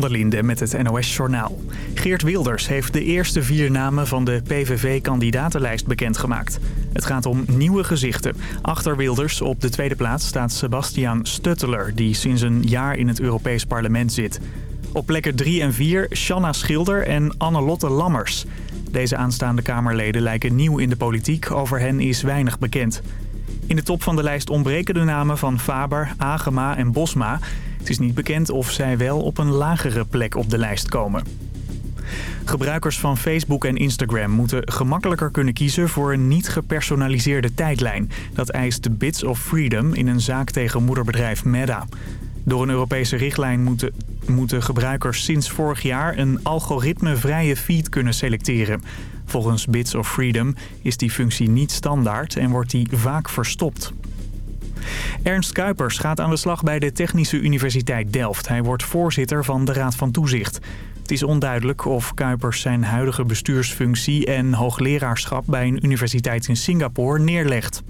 van Linde met het NOS-journaal. Geert Wilders heeft de eerste vier namen van de PVV-kandidatenlijst bekendgemaakt. Het gaat om nieuwe gezichten. Achter Wilders op de tweede plaats staat Sebastian Stutteler... die sinds een jaar in het Europees Parlement zit. Op plekken 3 en 4 Shanna Schilder en Annelotte Lammers. Deze aanstaande Kamerleden lijken nieuw in de politiek. Over hen is weinig bekend. In de top van de lijst ontbreken de namen van Faber, Agema en Bosma. Het is niet bekend of zij wel op een lagere plek op de lijst komen. Gebruikers van Facebook en Instagram moeten gemakkelijker kunnen kiezen voor een niet gepersonaliseerde tijdlijn. Dat eist Bits of Freedom in een zaak tegen moederbedrijf Meta. Door een Europese richtlijn moeten, moeten gebruikers sinds vorig jaar een algoritmevrije feed kunnen selecteren. Volgens Bits of Freedom is die functie niet standaard en wordt die vaak verstopt. Ernst Kuipers gaat aan de slag bij de Technische Universiteit Delft. Hij wordt voorzitter van de Raad van Toezicht. Het is onduidelijk of Kuipers zijn huidige bestuursfunctie en hoogleraarschap bij een universiteit in Singapore neerlegt.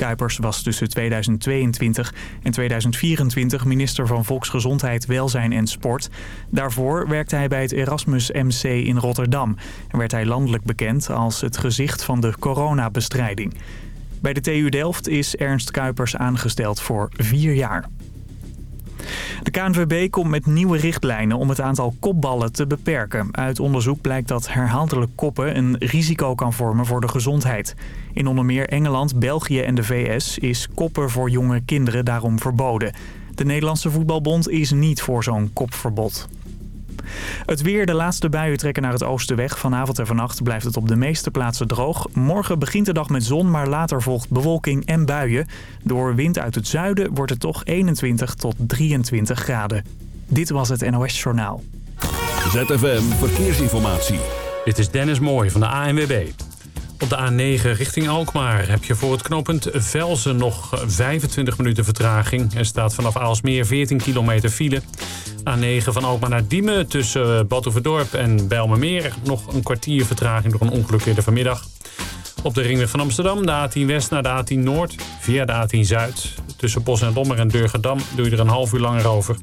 Kuipers was tussen 2022 en 2024 minister van Volksgezondheid, Welzijn en Sport. Daarvoor werkte hij bij het Erasmus MC in Rotterdam. En werd hij landelijk bekend als het gezicht van de coronabestrijding. Bij de TU Delft is Ernst Kuipers aangesteld voor vier jaar. De KNVB komt met nieuwe richtlijnen om het aantal kopballen te beperken. Uit onderzoek blijkt dat herhaaldelijk koppen een risico kan vormen voor de gezondheid. In onder meer Engeland, België en de VS is koppen voor jonge kinderen daarom verboden. De Nederlandse Voetbalbond is niet voor zo'n kopverbod. Het weer, de laatste buien trekken naar het oosten weg. Vanavond en vannacht blijft het op de meeste plaatsen droog. Morgen begint de dag met zon, maar later volgt bewolking en buien. Door wind uit het zuiden wordt het toch 21 tot 23 graden. Dit was het NOS Journaal. ZFM Verkeersinformatie. Dit is Dennis Mooij van de ANWB. Op de A9 richting Alkmaar heb je voor het knooppunt Velzen nog 25 minuten vertraging. Er staat vanaf Aalsmeer 14 kilometer file. A9 van Alkmaar naar Diemen tussen Badhoevedorp en Bijlmermeer. Nog een kwartier vertraging door een ongeluk eerder vanmiddag. Op de ringweg van Amsterdam, de A10 West naar de A10 Noord. Via de A10 Zuid. Tussen Bos en Lommer en Durgedam doe je er een half uur langer over.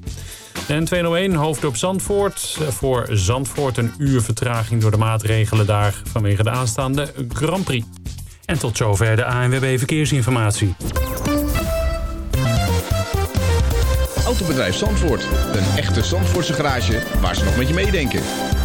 De N201 hoofddorp Zandvoort. Voor Zandvoort een uur vertraging door de maatregelen daar vanwege de aanstaande Grand Prix. En tot zover de ANWB Verkeersinformatie. Autobedrijf Zandvoort. Een echte Zandvoortse garage waar ze nog met je meedenken.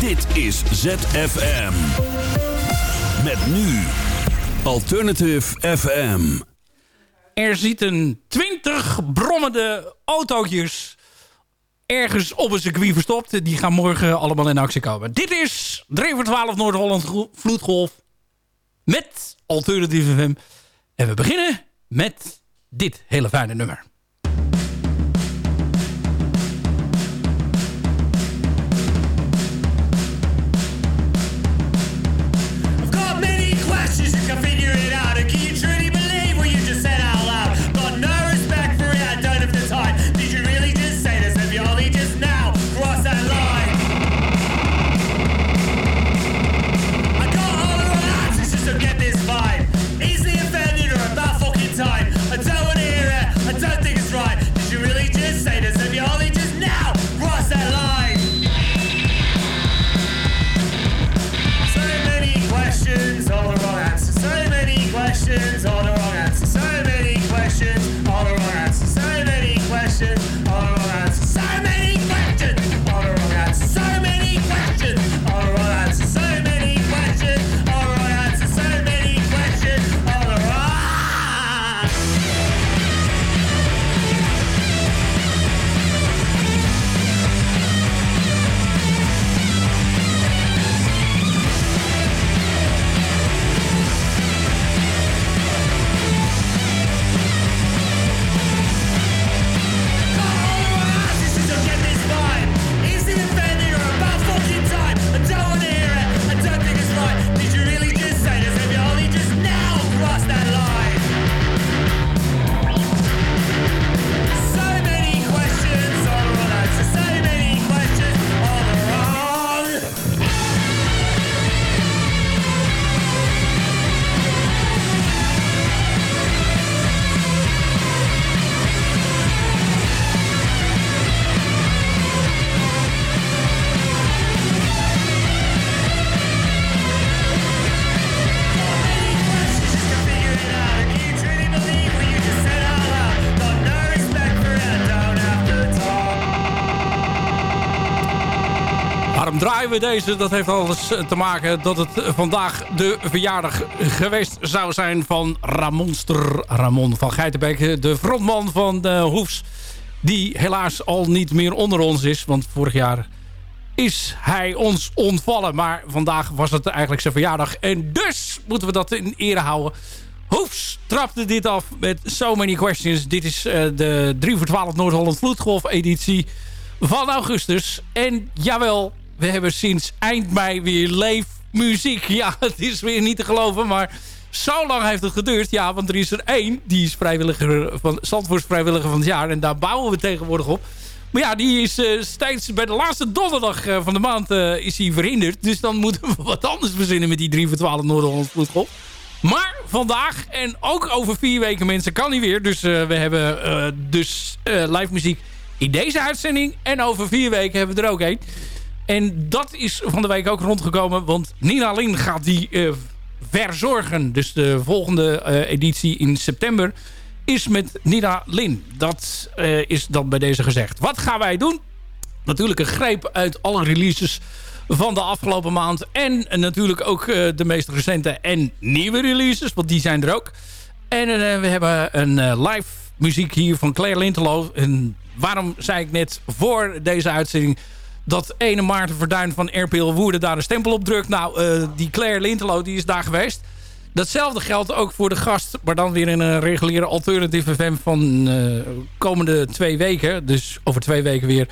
Dit is ZFM. Met nu Alternative FM. Er zitten 20 brommende autootjes ergens op een circuit verstopt. Die gaan morgen allemaal in actie komen. Dit is 3 voor 12 Noord-Holland Vloedgolf met Alternative FM. En we beginnen met dit hele fijne nummer. Draaien we deze? Dat heeft alles te maken dat het vandaag de verjaardag geweest zou zijn van Ramonster Ramon van Geitenbeek. De frontman van de Hoefs. Die helaas al niet meer onder ons is. Want vorig jaar is hij ons ontvallen. Maar vandaag was het eigenlijk zijn verjaardag. En dus moeten we dat in ere houden. Hoefs trapte dit af met So Many Questions. Dit is de 3 voor 12 Noord-Holland Vloedgolf editie van augustus. En jawel, we hebben sinds eind mei weer leefmuziek. Ja, het is weer niet te geloven, maar zo lang heeft het geduurd. Ja, want er is er één, die is vrijwilliger van Zandvoorts vrijwilliger van het jaar. En daar bouwen we tegenwoordig op. Maar ja, die is uh, steeds bij de laatste donderdag uh, van de maand uh, is hij verhinderd. Dus dan moeten we wat anders verzinnen met die 3 voor 12 Noord-Holland. Maar vandaag en ook over vier weken mensen kan hij weer. Dus we hebben dus live muziek in deze uitzending. En over vier weken hebben we er ook één. En dat is van de week ook rondgekomen. Want Nina Lin gaat die uh, verzorgen. Dus de volgende uh, editie in september is met Nina Lin. Dat uh, is dan bij deze gezegd. Wat gaan wij doen? Natuurlijk een greep uit alle releases van de afgelopen maand. En natuurlijk ook de meest recente en nieuwe releases. Want die zijn er ook. En we hebben een live muziek hier van Claire Lintelo. En waarom zei ik net voor deze uitzending... dat ene Maarten Verduin van RPL Woerden daar een stempel op drukt. Nou, uh, die Claire Lintelo die is daar geweest. Datzelfde geldt ook voor de gast, maar dan weer in een reguliere alternative FM van uh, komende twee weken. Dus over twee weken weer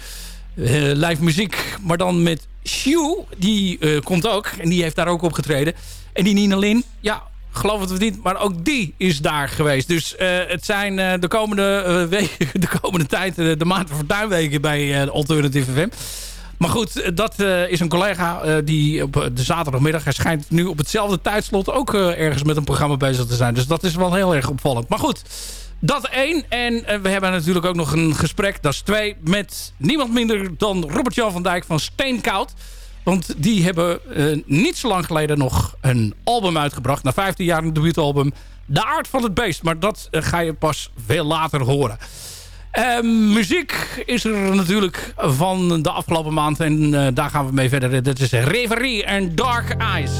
uh, live muziek, maar dan met Shu. Die komt ook en die heeft daar ook opgetreden. En die Nina Lin, ja, geloof het of niet, maar ook die is daar geweest. Dus het zijn de komende weken, de komende tijd, de maanden voor tuinweken bij Alternative FM. Maar goed, dat is een collega die op de zaterdagmiddag... hij schijnt nu op hetzelfde tijdslot ook ergens met een programma bezig te zijn. Dus dat is wel heel erg opvallend. Maar goed, dat één. En we hebben natuurlijk ook nog een gesprek, dat is twee... met niemand minder dan Robert-Jan van Dijk van Steenkoud... Want die hebben niet zo lang geleden nog een album uitgebracht. Na 15 jaar een debuutalbum. De Aard van het Beest. Maar dat ga je pas veel later horen. Uh, muziek is er natuurlijk van de afgelopen maand. En daar gaan we mee verder. Dat is Reverie en Dark Eyes.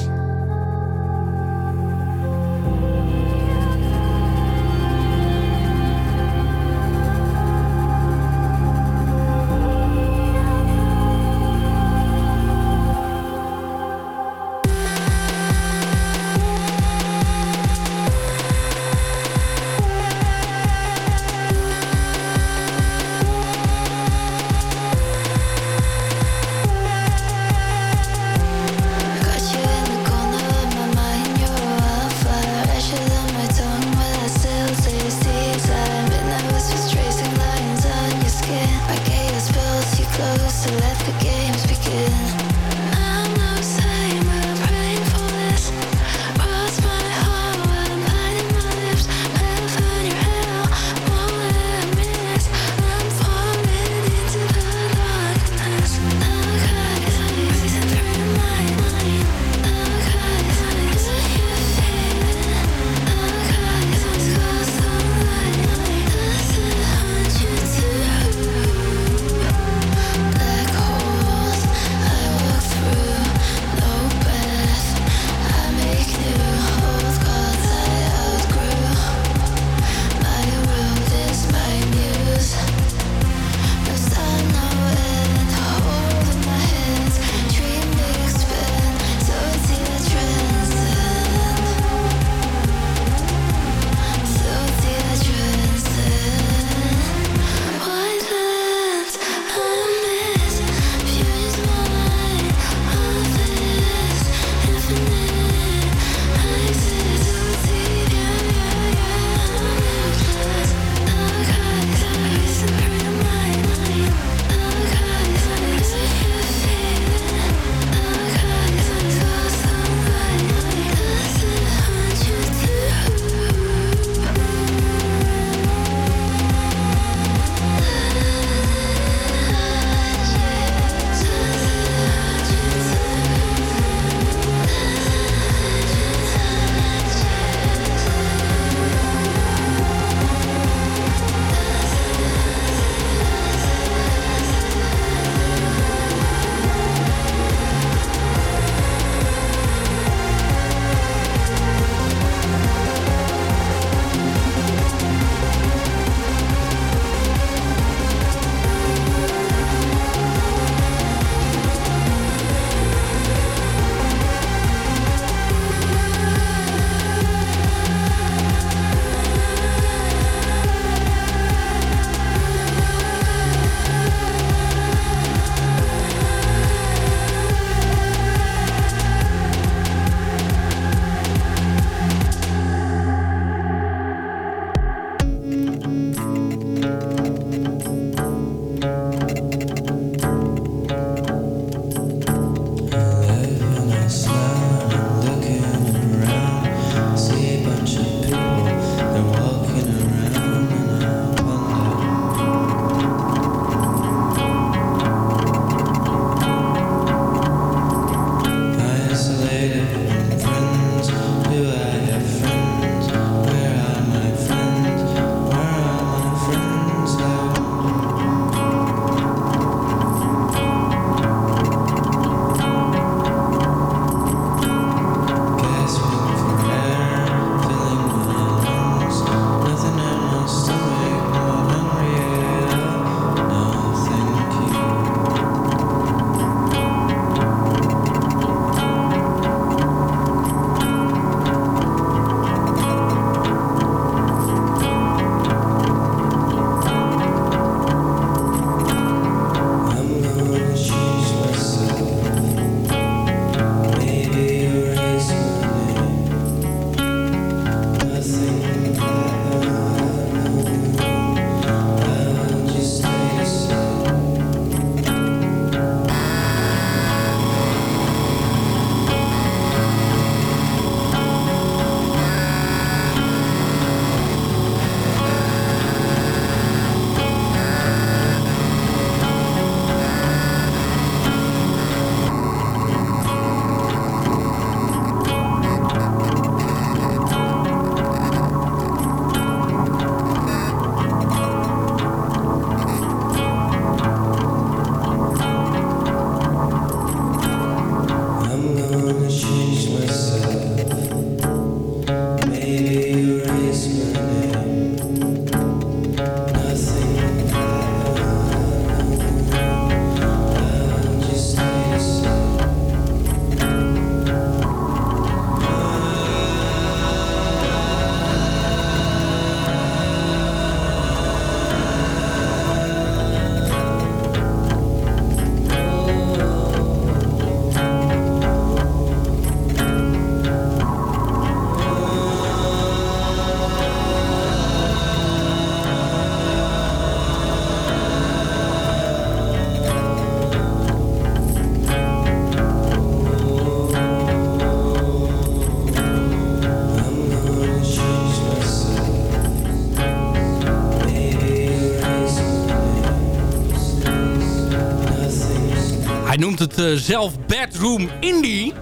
Noemt het uh, zelf Bedroom Indie.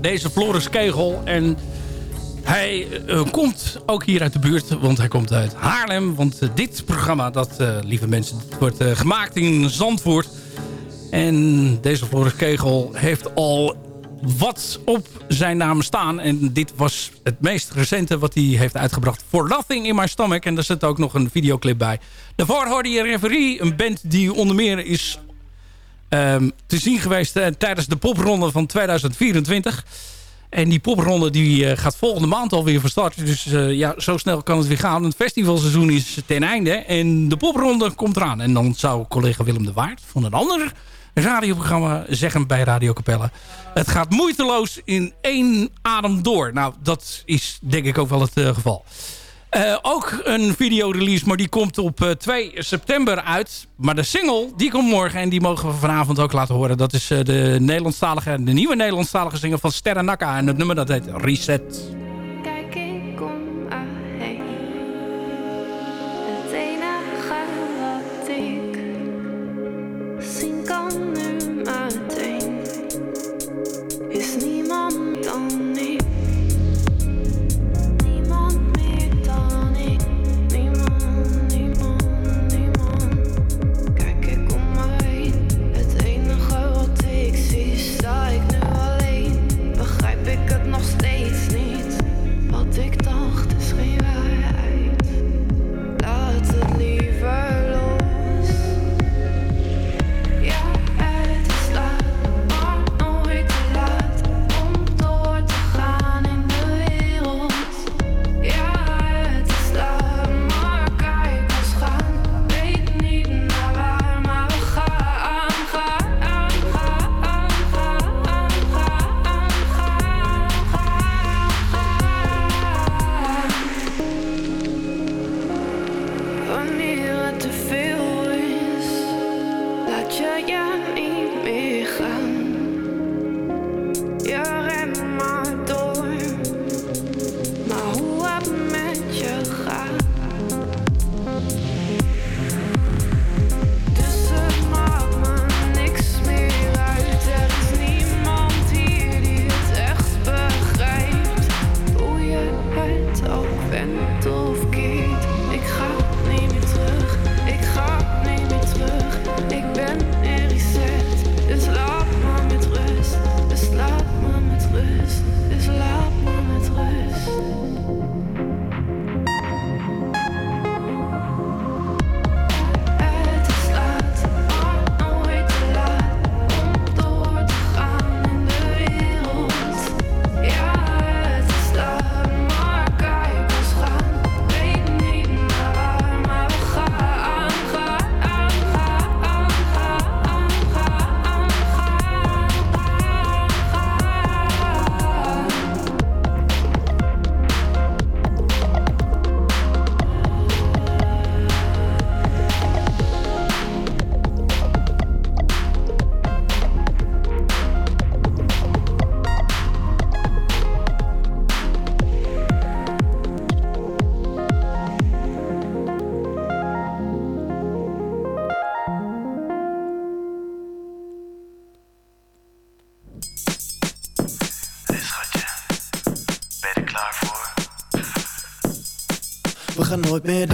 Deze Floris Kegel. En hij uh, komt ook hier uit de buurt, want hij komt uit Haarlem. Want uh, dit programma, dat, lieve mensen, wordt gemaakt in Zandvoort. En deze Floris Kegel heeft al wat op zijn naam staan. En dit was het meest recente wat hij heeft uitgebracht. For Nothing in My Stomach. En daar zit ook nog een videoclip bij. Daarvoor hoorde je Reverie. Een band die onder meer is um, te zien geweest uh, tijdens de popronde van 2024. En die popronde die, uh, gaat volgende maand alweer van start. Dus uh, ja, zo snel kan het weer gaan. Het festivalseizoen is ten einde. En de popronde komt eraan. En dan zou collega Willem de Waard van een ander radioprogramma zeggen bij Radio Capelle. Het gaat moeiteloos in één adem door. Nou, dat is denk ik ook wel het geval. Uh, ook een videorelease, maar die komt op uh, 2 september uit. Maar de single, die komt morgen en die mogen we vanavond ook laten horen. Dat is uh, de, Nederlandstalige, de nieuwe Nederlandstalige single van Sterre Nakka. En het nummer dat heet Reset. We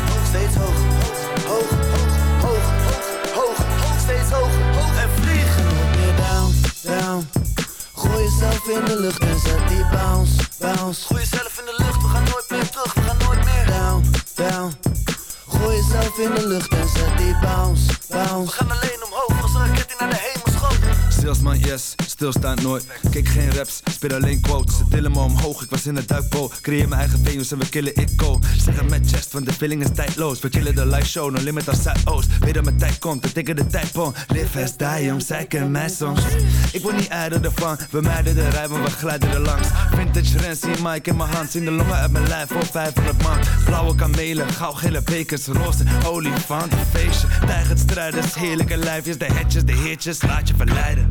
steeds hoog. Hoog, hoog, hoog, hoog, hoog, steeds hoog, hoog en. Nooit meer down, down. Gooi jezelf in de lucht en zet die bounce, bounce. Gooi jezelf in de lucht, we gaan nooit meer terug, we gaan nooit meer. Down, down. Gooi jezelf in de lucht en zet die bounce, We bounce. gaan alleen raket salesman, yes, stilstaand nooit. Kijk geen raps, speel alleen quotes. Ze tillen me omhoog, ik was in het duikboot. Creëer mijn eigen venues en we killen it go. Zeg met chest, want de feeling is tijdloos. We killen de live show, no limit als Zuidoost. Weet dat mijn tijd komt, we tikken de tijd pon. Live as die, jong, zij kennen mij soms. Ik word niet ijder ervan, we mijden de rij, maar we glijden er langs. Vintage Renzi, Mike in mijn hand, zien de longen uit mijn lijf voor 500 man. Blauwe kamelen, gele bekers, roze olifant, een feestje. Tijgert strijders, heerlijke lijfjes, de hetjes, de heertjes, laat je verleiden.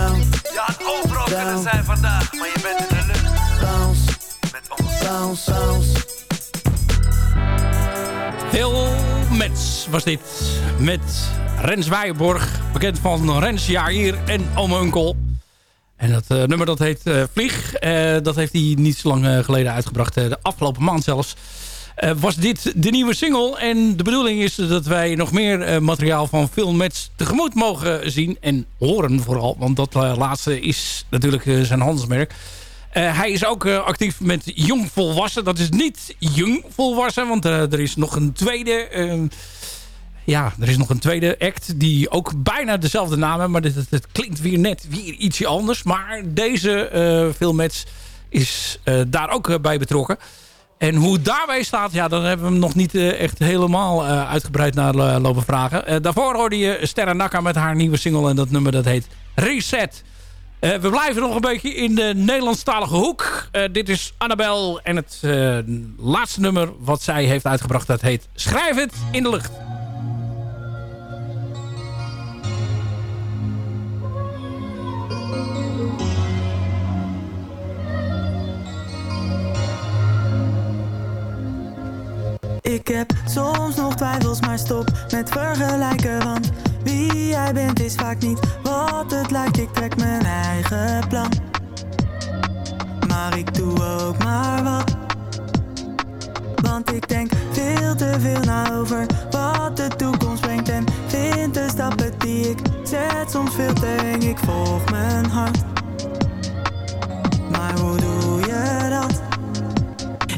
Down, Je had overal kunnen zijn vandaag, maar je bent in de lucht bounce, met ons. bounce, bounce. Heel Mets was dit. Met Rens Weijenborg. Bekend van Rens Jair en Ome Unkel. En dat eh, nummer dat heet eh, Vlieg. Eh, dat heeft hij niet zo lang geleden uitgebracht. de afgelopen maand zelfs. Eh, was dit de nieuwe single. En de bedoeling is dat wij nog meer eh, materiaal van Phil Mets tegemoet mogen zien. En horen vooral. Want dat eh, laatste is natuurlijk zijn handelsmerk. Hij is ook actief met Jong Volwassen. Dat is niet Jong Volwassen, want er is nog een tweede... eh, ja, er is nog een tweede act die ook bijna dezelfde naam heeft. Maar het, klinkt weer net weer ietsje anders. Maar deze eh filmmats is daar ook bij betrokken. En hoe daarbij staat, ja, dan hebben we hem nog niet eh, echt helemaal eh, uitgebreid naar eh, lopen vragen. Daarvoor hoorde je Sterren Nakka met haar nieuwe single. En dat nummer dat heet Reset. We blijven nog een beetje in de Nederlandstalige hoek. Dit is Annabel en het laatste nummer wat zij heeft uitgebracht... dat heet Schrijf het in de lucht. Ik heb soms nog twijfels, maar stop met vergelijken. Want wie jij bent is vaak niet wat het lijkt. Ik trek mijn eigen plan. Maar ik doe ook maar wat. Want ik denk veel te veel na over wat de toekomst brengt. En vind de stappen die ik zet soms veel te eng. Ik volg mijn hart. Maar hoe doe je dat?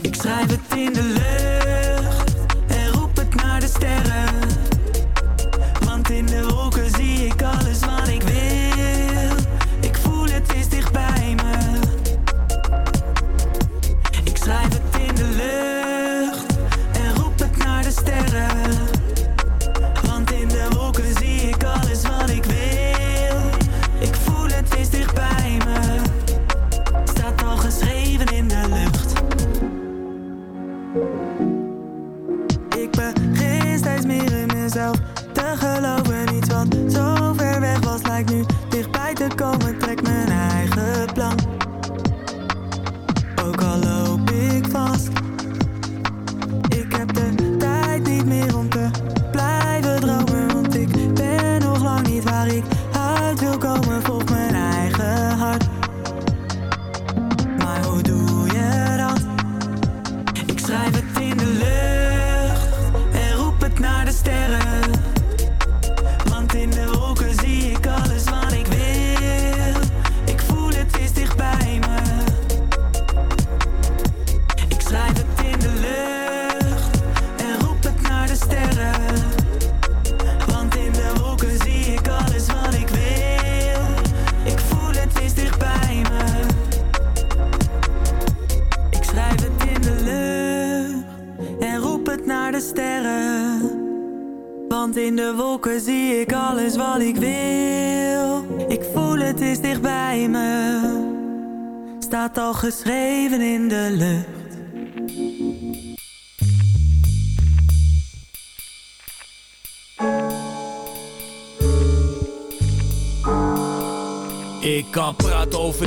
Ik schrijf het in de lucht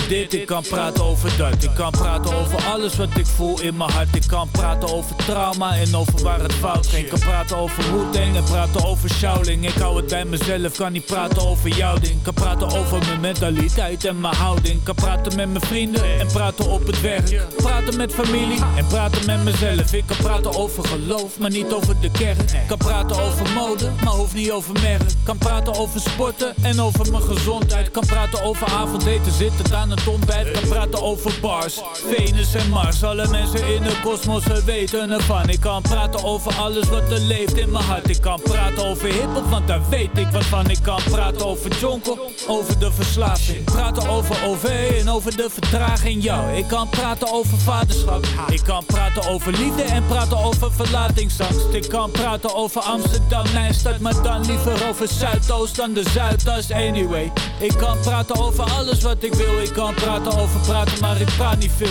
dit, ik kan praten over dat. Ik kan praten over alles wat ik voel in mijn hart. Ik kan praten over trauma en over waar het fout ging. Ik kan praten over Wu-Tang en praten over Shaolin. Ik hou het bij mezelf, kan niet praten over jouw ding. Ik kan praten over mijn mentaliteit en mijn houding. Kan praten met mijn vrienden en praten op het werk. Praten met familie en praten met mezelf. Ik kan praten over geloof, maar niet over de kerk. Ik kan praten over mode, maar hoeft niet over merk. Ik kan praten over sporten en over mijn gezondheid. Kan praten over avondeten, zitten aan het ontbijt. Kan praten over bars, Venus en Mars. Alle mensen in de kosmos weten ervan. Ik kan praten over alles wat er leeft in mijn hart. Ik kan praten over hiphop, want daar weet ik wat van. Ik kan praten over jonkel, over de verslaving. Praten over OV en over de vertraging. Ja, ik kan praten over vaderschap. Ik kan praten over liefde en praten over verlatingsangst. Ik kan praten over Amsterdam, mijn stad, maar dan liever over Zuidoost dan de Zuidas. Anyway, ik kan praten over alles wat ik wil. Ik kan praten over praten, maar ik praat niet veel.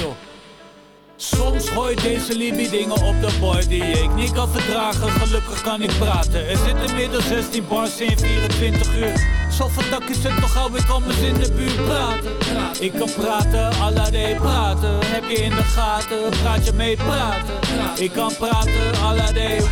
Soms gooit deze Libby dingen op de boy die ik niet kan verdragen. Gelukkig kan ik praten. Er zitten inmiddels 16 bars in 24 uur. Zo dak is het toch gauw, ik kom eens in de buurt praten. Ik kan praten, alade praten. Heb je in de gaten, praat je mee praten. Ik kan praten, alade.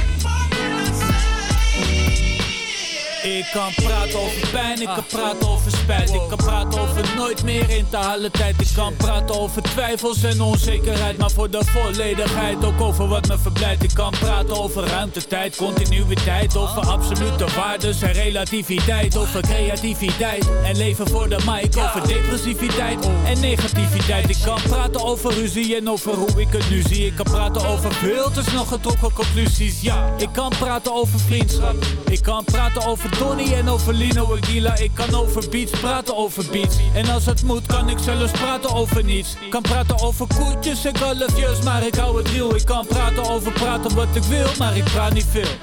Ik kan praten over pijn, ik kan praten over spijt. Ik kan praten over nooit meer in te halen tijd. Ik kan praten over twijfels en onzekerheid Maar voor de volledigheid ook over wat me verblijdt. Ik kan praten over ruimte, tijd, continuïteit Over absolute waardes en relativiteit Over creativiteit en leven voor de mic Over depressiviteit en negativiteit. Ik kan praten over ruzie en over hoe ik het nu zie. Ik kan praten over veel te snel getrokken conclusies Ja, ik kan praten over vriendschap. Ik kan praten over Donnie en over Lino Aguila. Ik kan over beats, praten over beats. En als het moet kan ik zelfs praten over niets. Kan praten over koetjes en kalfjes Maar ik hou het real. Ik kan praten over praten wat ik wil Maar ik praat niet veel.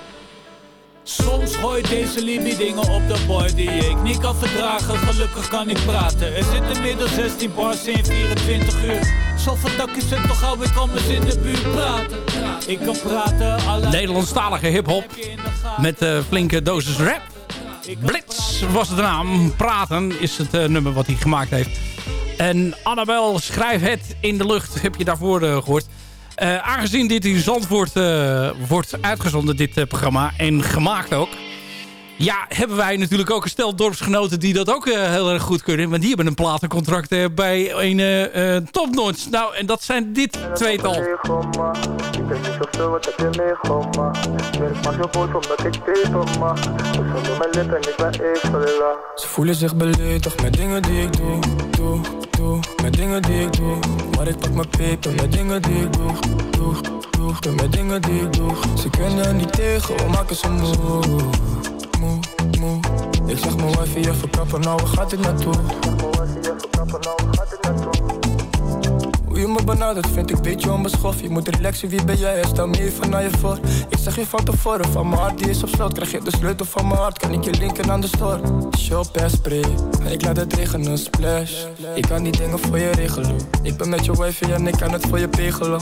Soms gooit deze Libby dingen op de boy die ik niet kan verdragen. Gelukkig kan ik praten. Er zitten inmiddels 16 bars in 24 uur. Zo dak is het toch gauw, ik eens in de buurt praten. Ik kan praten, alle... Nederlandstalige hip-hop met uh, flinke dosis rap. Blitz was de naam. Praten is het uh, nummer wat hij gemaakt heeft. En Annabel schrijft het in de lucht. Heb je daarvoor uh, gehoord. Uh, aangezien dit in Zandvoort wordt uitgezonden, dit programma. En gemaakt ook. Ja, hebben wij natuurlijk ook een stel dorpsgenoten die dat ook uh, heel erg goed kunnen. Want die hebben een platencontract uh, bij een uh, topnotch. Nou, en dat zijn dit tweetal. Ze voelen zich beledigd met dingen die ik doe, doe, doe. Met dingen die ik doe. Maar ik pak mijn peper met dingen die ik doe, doe, doe. Met dingen die ik doe. Ze kunnen niet tegen, we maken ze moe. Ik zeg mijn wifi je verkappen, nou waar gaat dit naartoe? Hoe je me benadert vind ik een beetje onbeschoft. Je moet relaxen, wie ben jij? Stel me even naar je voor. Ik zeg je van tevoren, van mijn hart die is op slot. Krijg je de sleutel van mijn hart, kan ik je linken aan de store. Shop en ik laat het regenen, splash. Ik kan die dingen voor je regelen. Ik ben met je wifi en ik kan het voor je pegelen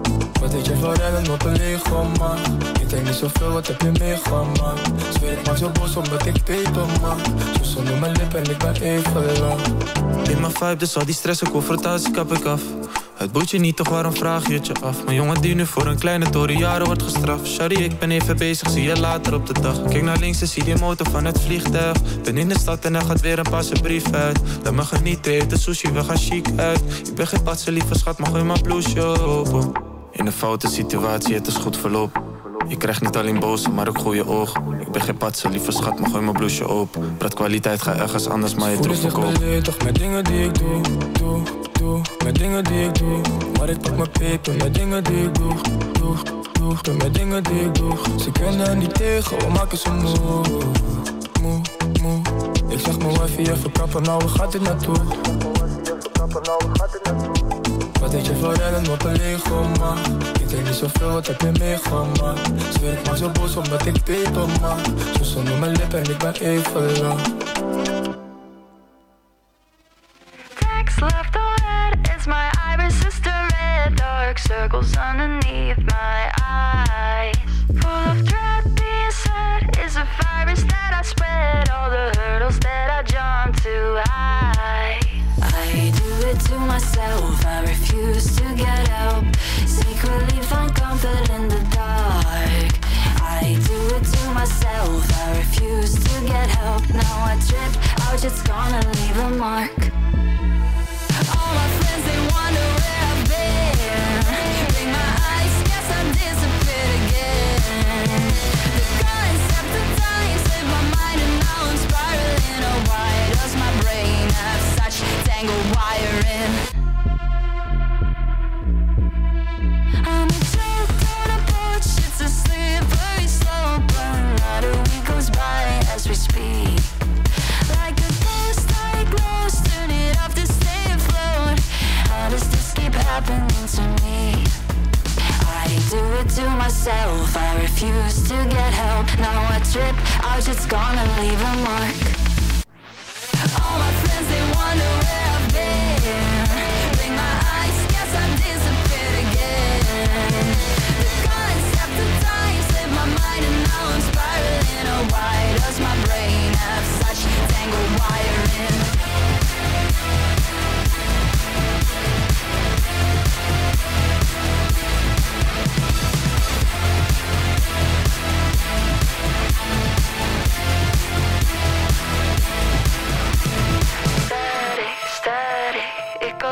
Wat deed je voor rennen op een man? Ik denk niet zoveel, wat heb je meegemaakt? Zweer ik maak zo boos omdat ik peper man. Zo zonder mijn lippen en ik ben even lang. In mijn vibe, dus al die stress en confrontatie kap ik af. Het boet je niet, toch waarom vraag je het je af? Mijn jongen die nu voor een kleine toren jaren wordt gestraft. Sorry, ik ben even bezig, zie je later op de dag. Kijk naar links en zie die motor van het vliegtuig. Ben in de stad en er gaat weer een passe brief uit. Laat me genieten, eet de sushi, we gaan chic uit. Ik ben geen patse, lieve schat, maar gooi mijn blouseje open In een foute situatie, het is goed verloop je krijgt niet alleen boze, maar ook goede oog. Ik ben geen patse, lieve schat, maar gooi mijn blouseje open. Praat kwaliteit, ga ergens anders, maar je terug verkopen. toch met dingen die ik doe, doe, doe. Met dingen die ik doe. Maar ik pak mijn peper met dingen die ik doe, doe, doe. Doe met dingen die ik doe. Ze kunnen niet tegen, we maken ze moe, moe, moe. Ik zeg mijn wifi even kappen, nou waar gaat dit naartoe? Wat deed je voor rennen op een Lego man? Ik denk niet zoveel, wat heb je meegemaakt? Zweer ik maar zo boos omdat ik peper maak Zo zonder mijn lippen en ik ben even lang Text left on red is my iris sister red dark circles underneath my eyes full of dread being said is a virus that I spread all the hurdles that I jump too high I do it to myself. I refuse to get help secretly find comfort in the dark. I do it to myself. I refuse to get help. Now I gonna leave a mark. All my friends, they wonder where I've been. Blink my eyes, guess I disappeared do it to myself, I refuse to get help. Now I trip out, it's gonna leave a mark. All my friends, they wonder where my eyes, guess I disappeared again. The concept of time slipped my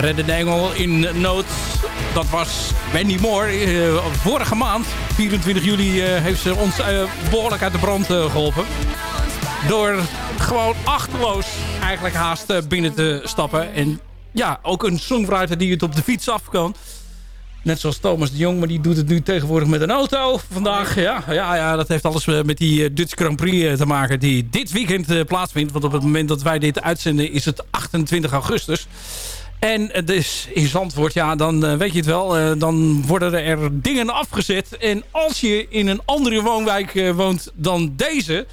Redden Engel in nood. Dat was Wendy Moore. eh, vorige maand, 24 juli, eh, heeft ze ons eh, behoorlijk uit de brand eh, geholpen. Door gewoon achterloos eigenlijk haast binnen te stappen. En ja, ook een songwriter die het op de fiets af kan. Net zoals Thomas de Jong, maar die doet het nu tegenwoordig met een auto. Vandaag, ja, ja, ja dat heeft alles met die Dutch Grand Prix te maken... die dit weekend plaatsvindt. Want op het moment dat wij dit uitzenden is het 28 augustus. En dus in Zandvoort, ja, dan eh, weet je het wel. eh, dan worden er dingen afgezet. En als je in een andere woonwijk eh, woont dan deze...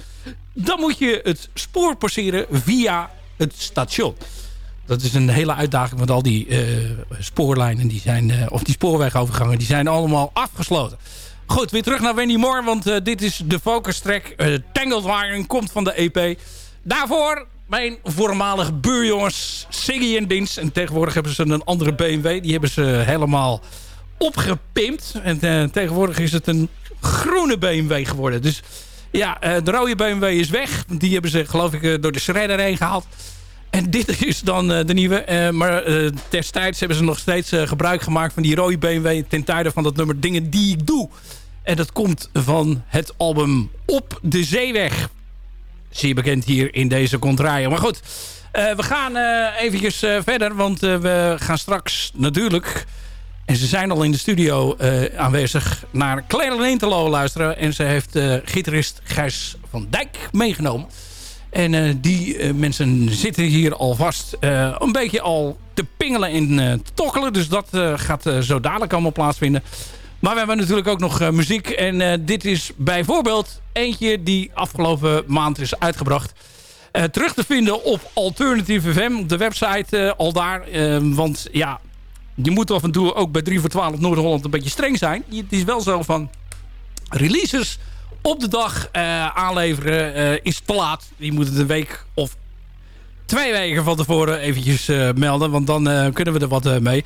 dan moet je het spoor passeren via het station. Dat is een hele uitdaging, want al die spoorlijnen, die zijn, of die spoorwegovergangen, die zijn allemaal afgesloten. Goed, weer terug naar Wendy Moore, want dit is de focus track. Tangled komt van de EP. Daarvoor mijn voormalige buurjongens Siggy en Dins. En tegenwoordig hebben ze een andere BMW. Die hebben ze helemaal opgepimpt. En eh, tegenwoordig is het een groene BMW geworden. Dus ja, eh, de rode BMW is weg. Die hebben ze geloof ik eh, door de shredder heen gehaald. En dit is dan de nieuwe. Maar destijds hebben ze nog steeds gebruik gemaakt van die rode BMW... ten tijde van dat nummer Dingen die ik doe. En dat komt van het album Op de Zeeweg. Zeer bekend hier in deze contraille. Maar goed, eh, we gaan eh eventjes eh, verder. Want we gaan straks natuurlijk... En ze zijn al in de studio aanwezig naar Claire Leentelo luisteren. En ze heeft gitarist Gijs van Dijk meegenomen. En die mensen zitten hier alvast een beetje al te pingelen en te tokkelen. Dus dat gaat zo dadelijk allemaal plaatsvinden. Maar we hebben natuurlijk ook nog eh, muziek. En eh, dit is bijvoorbeeld eentje die afgelopen maand is uitgebracht. Eh, terug te vinden op Alternative FM. De website al daar. Want ja, je moet af en toe ook bij 3 voor 12 Noord-Holland een beetje streng zijn. Het is wel zo van releases op de dag aanleveren is te laat. Die moet het een week of twee weken van tevoren eventjes melden. Want dan kunnen we er wat mee.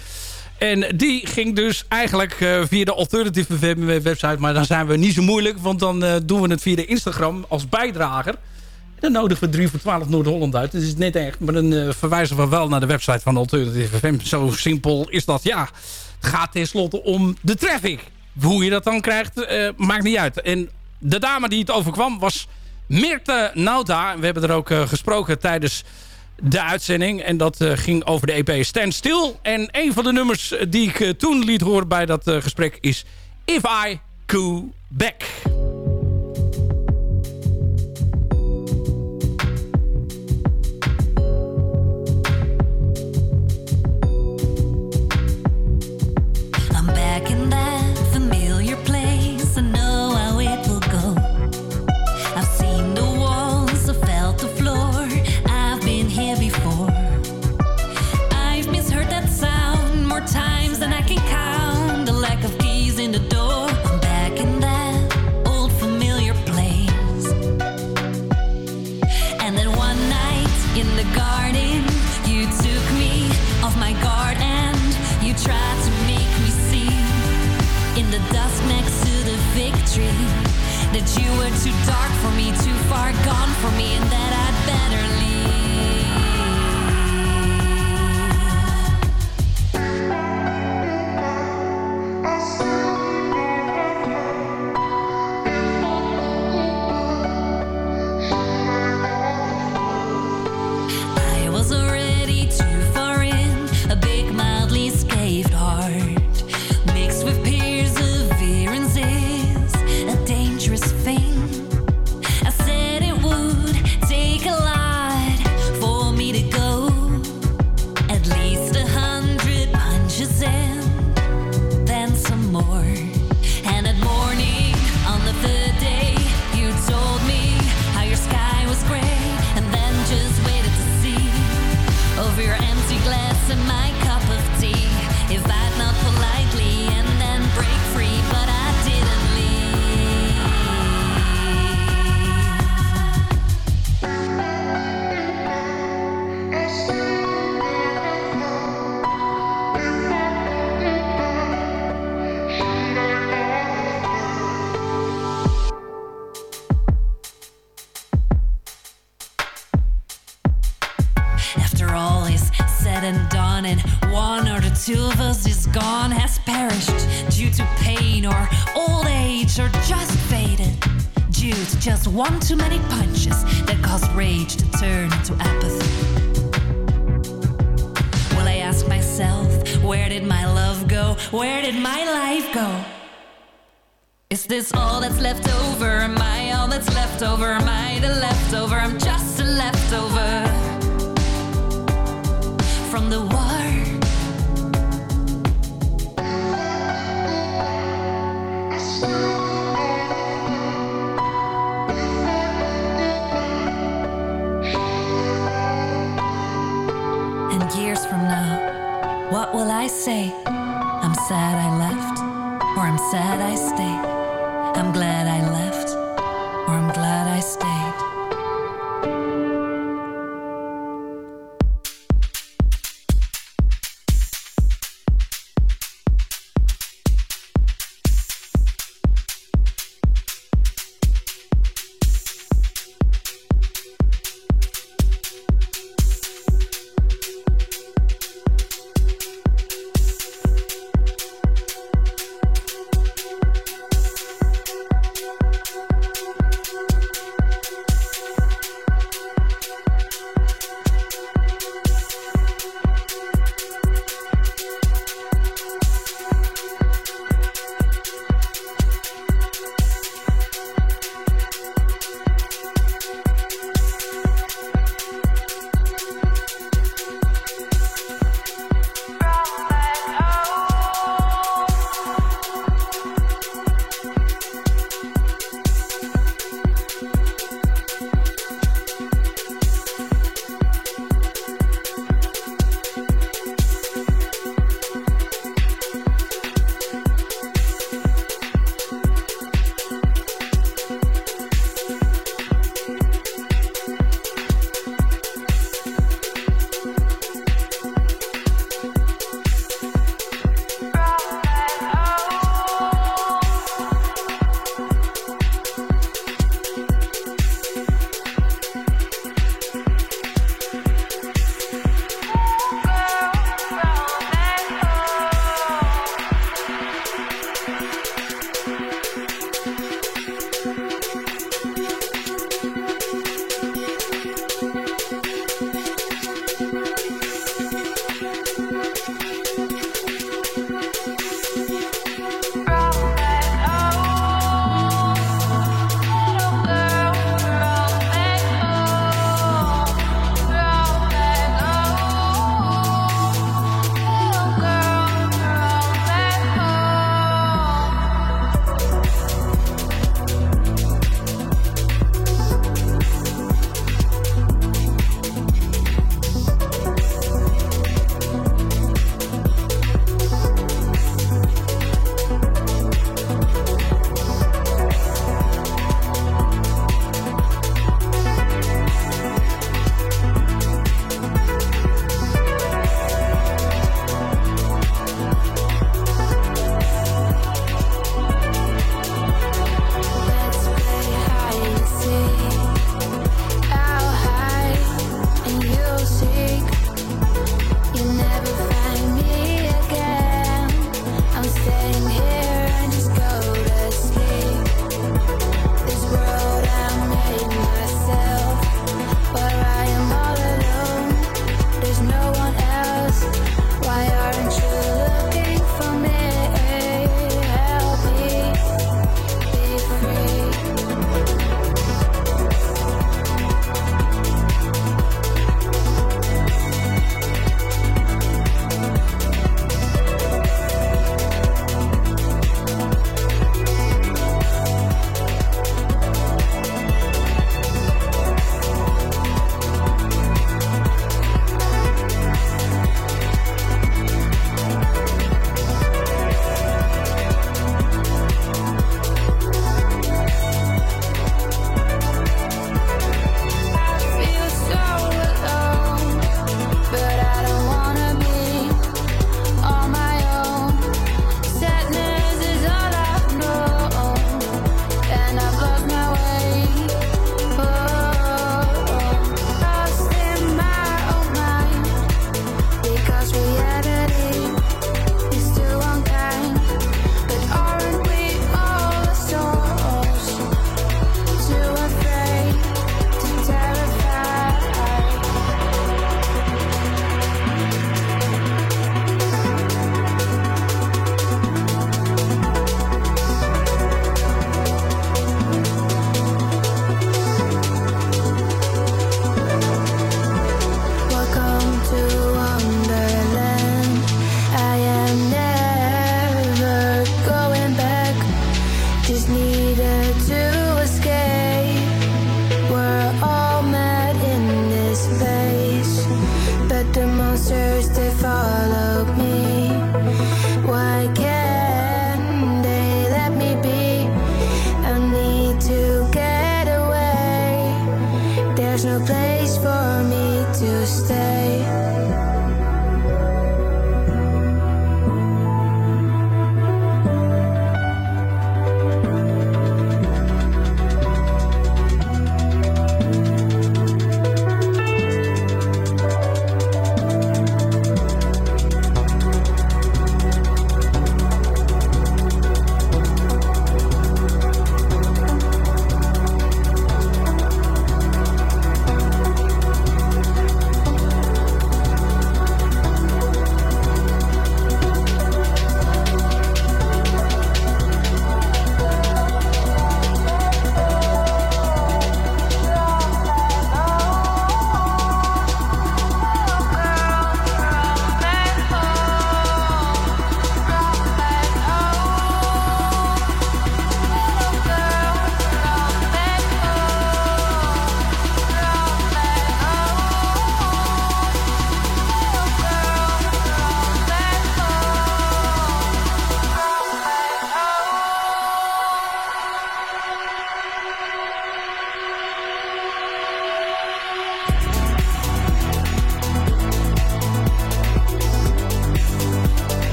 En die ging dus eigenlijk eh, via de alternative website. Maar dan zijn we niet zo moeilijk. Want dan eh, doen we het via de Instagram als bijdrager. Dan nodigen we 3 voor 12 Noord-Holland uit. Dus dat is net echt. Maar dan eh, verwijzen we wel naar de website van Alternative FM. Zo simpel is dat. Ja, het gaat tenslotte om de traffic. Hoe je dat dan krijgt, maakt niet uit. En de dame die het overkwam was Mirte Nauta. We hebben er ook gesproken tijdens de uitzending. En dat eh, ging over de EP Stand Still. En een van de nummers eh, die ik eh, toen liet horen bij dat gesprek is If I Go Back.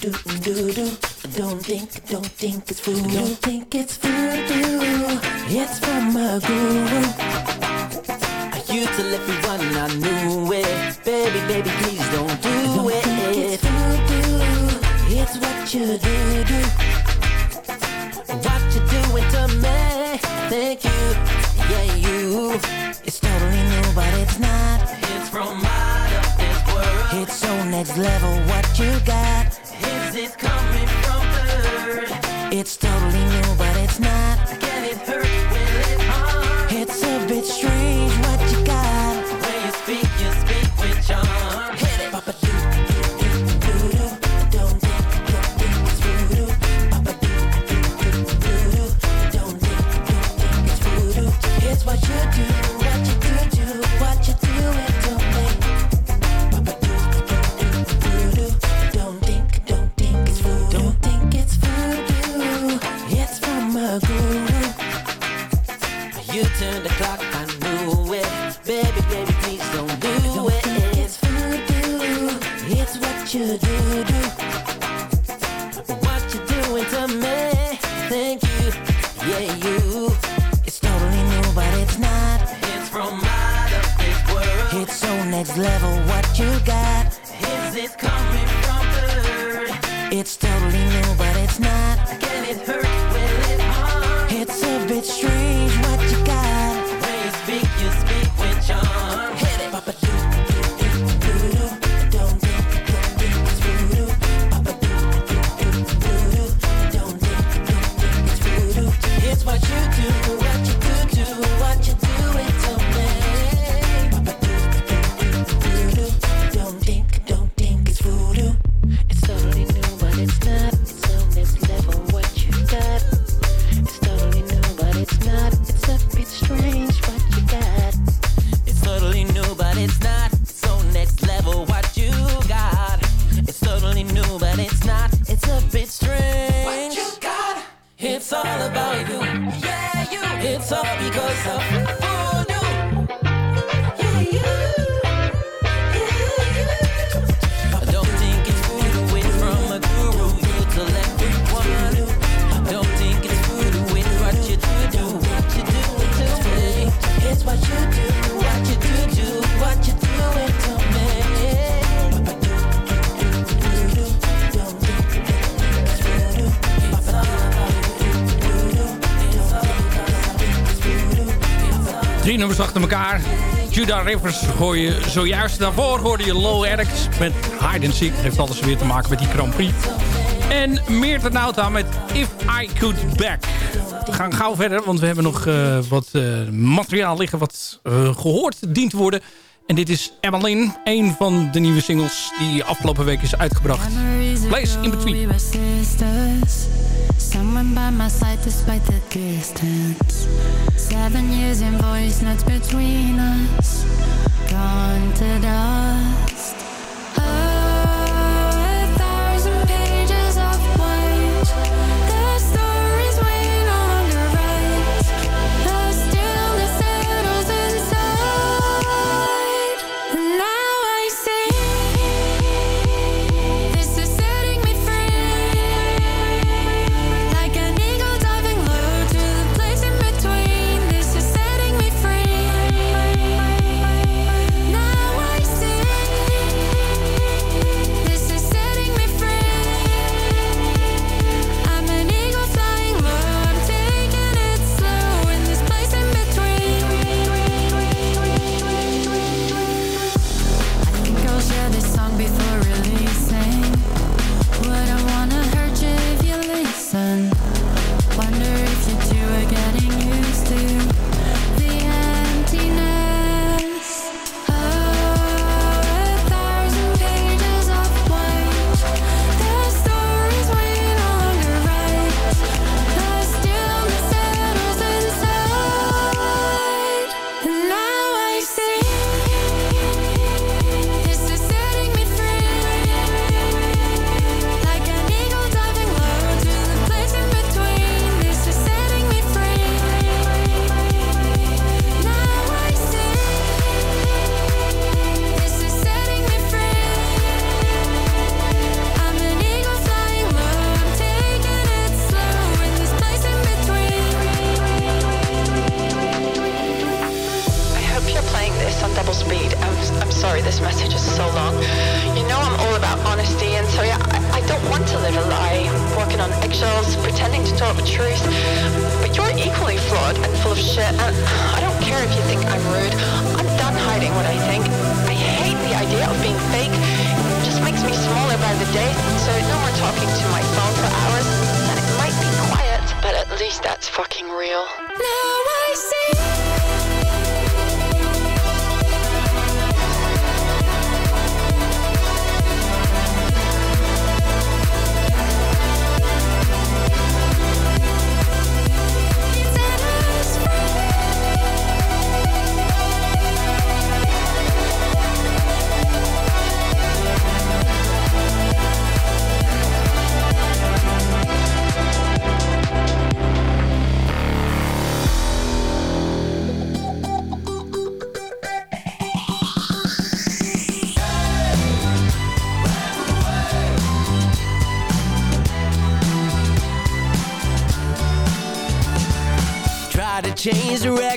do do do do. Don't think, don't think it's voodoo. Don't think it's voodoo. It's from a guru. I used to let me run, I knew it. Baby, baby, please don't do don't it. Think it's voodoo. It's what you do do. What you doing to me? Thank you, yeah you. It's totally new, but it's not. It's so next level. What you got? Is it coming from Earth? It's totally new, but it's not. Can it hurt? Will it harm? It's a bit strange. What you got? it's all about you. Yeah, you. It's all because of. nummers achter elkaar. Judah Rivers hoor je zojuist. Daarvoor hoorde je Low Eric's met Hide and Seek. Heeft alles weer te maken met die Grand Prix. En Meerten Nauta met If I Could Back. We gaan gauw verder, want we hebben nog eh, wat eh, materiaal liggen... wat eh, gehoord dient te worden. En dit is Emmeline, een van de nieuwe singles... die afgelopen week is uitgebracht. Place in Between. Someone by my side despite the distance. Seven years in voice notes between us, gone to dust.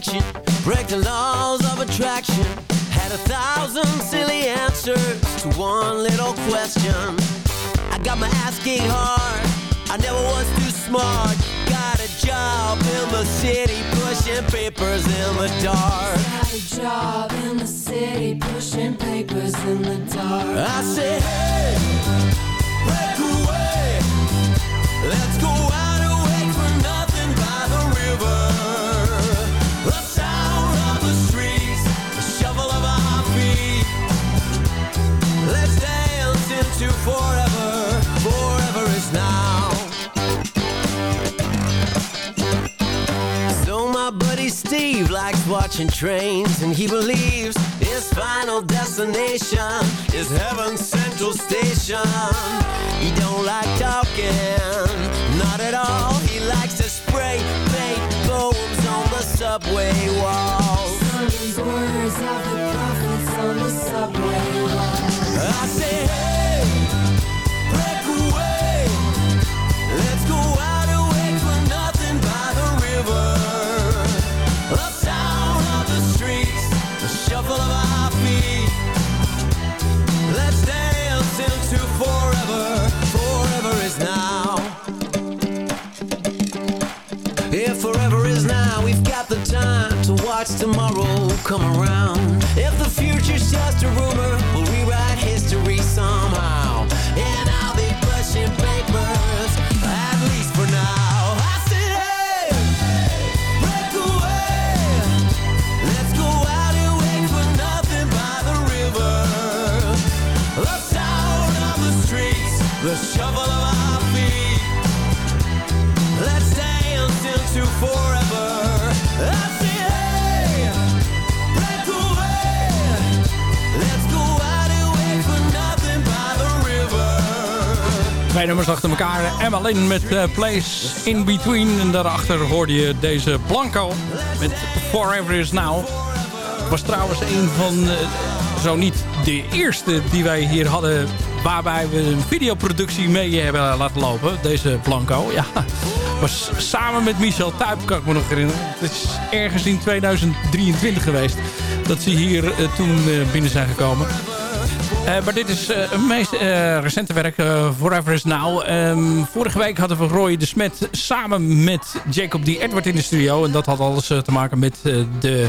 Direction, break the laws of attraction. Had a thousand silly answers to one little question. I got my asking hard, I never was too smart. Got a job in the city, pushing papers in the dark. Got a job in the city, pushing papers in the dark. I said, hey, break away. Let's go out Steve likes watching trains and he believes his final destination is Heaven Central Station. He don't like talking, not at all. He likes to spray paint poems on the subway walls. These words of the prophets on the subway walls. I say, Time to watch tomorrow come around. If the future Twee nummers achter elkaar. Emma Lynn met eh, Place in Between. En daarachter hoorde je deze Blanco met Forever Is Now. Was trouwens een van, eh, zo niet de eerste die wij hier hadden... waarbij we een videoproductie mee hebben laten lopen. Deze Blanco, ja. Was samen met Michel Tuip, kan ik me nog herinneren. Het is ergens in 2023 geweest dat ze hier eh, toen binnen zijn gekomen. Eh, maar dit is eh, het meest eh, recente werk, eh, Forever is Now. Ehm, vorige week hadden we Roy de Smet samen met Jacob D. Edward in de studio. En dat had alles eh, te maken met eh, de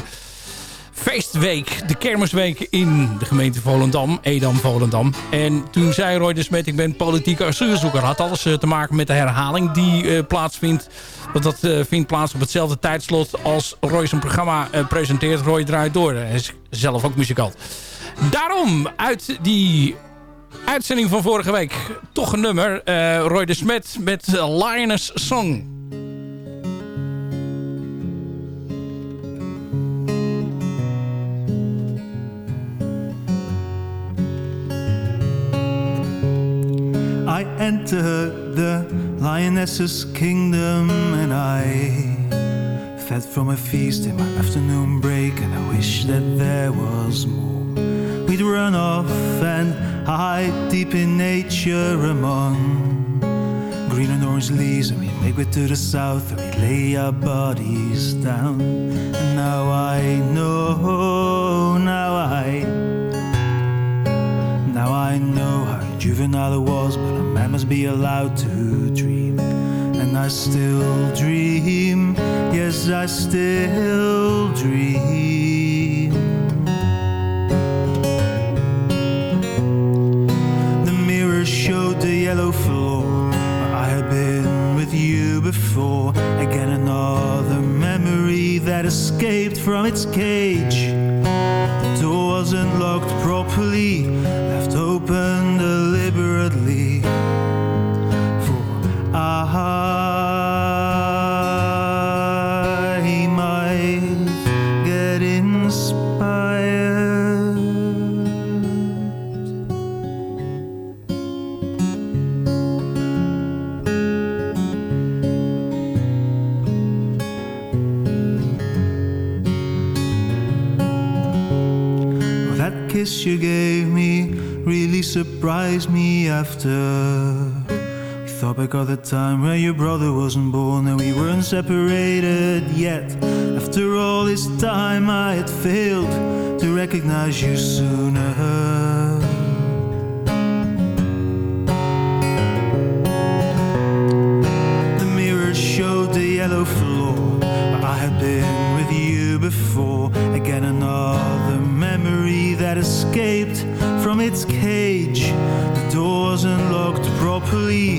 feestweek, de kermisweek in de gemeente Volendam, Edam-Volendam. En toen zei Roy de Smet, ik ben politiek asielzoeker. Had alles eh, te maken met de herhaling die eh, plaatsvindt. Want dat eh, vindt plaats op hetzelfde tijdslot als Roy zijn programma eh, presenteert. Roy draait door. Hij is zelf ook muzikant. Daarom uit die uitzending van vorige week toch een nummer. eh, Roy de Smet met Lioness Song. I entered the lioness's kingdom and I fed from a feast in my afternoon break and I wish that there was more. We'd off and hide deep in nature among green and orange leaves and we'd make way to the south and we'd lay our bodies down. And now I know, now I now I know how juvenile it was, but a man must be allowed to dream. And I still dream, yes, I still dream. That escaped from its cage. The door wasn't locked properly, surprised me after we thought topic of the time where your brother wasn't born and we weren't separated yet. After all this time, I had failed to recognize you sooner. The mirror showed the yellow floor where I had been with you before. Again, another memory that escaped from its cage. The doors unlocked properly,